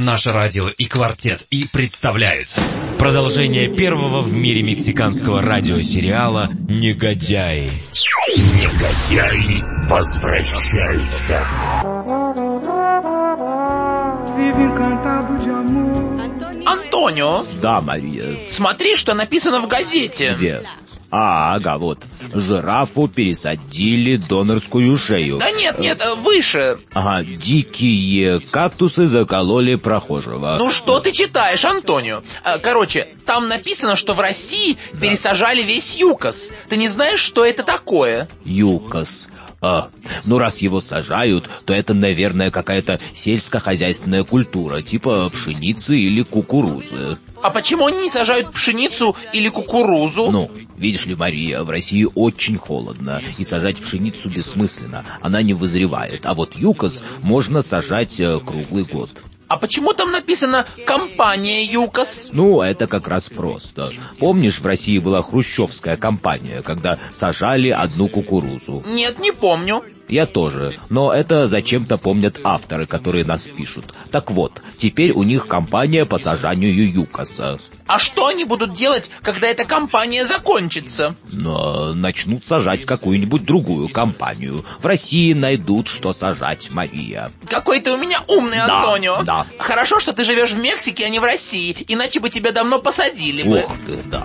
Наше радио и квартет и представляют Продолжение первого в мире мексиканского радиосериала «Негодяи». Негодяи возвращаются. Антонио, Да, Мария. смотри, что написано в газете. Где? А, ага, вот. Жирафу пересадили донорскую шею. Да нет, нет, выше. Ага, дикие кактусы закололи прохожего. Ну что ты читаешь, Антонио? Э, Короче, там написано, что в России пересажали весь юкос. Ты не знаешь, что это такое? Юкос. А, ну раз его сажают, то это, наверное, какая-то сельскохозяйственная культура, типа пшеницы или кукурузы. А почему они не сажают пшеницу или кукурузу? Ну, видишь ли, Мария, в России очень холодно, и сажать пшеницу бессмысленно, она не вызревает. А вот юкос можно сажать э, круглый год. А почему там написано «компания ЮКОС»? Ну, это как раз просто. Помнишь, в России была хрущевская компания, когда сажали одну кукурузу? Нет, не помню. Я тоже, но это зачем-то помнят авторы, которые нас пишут. Так вот, теперь у них компания по сажанию юкоса. А что они будут делать, когда эта компания закончится? Но начнут сажать какую-нибудь другую компанию. В России найдут, что сажать, Мария. Какой ты у меня умный, Да, Антонио. да. Хорошо, что ты живешь в Мексике, а не в России, иначе бы тебя давно посадили бы. Ух ты, да.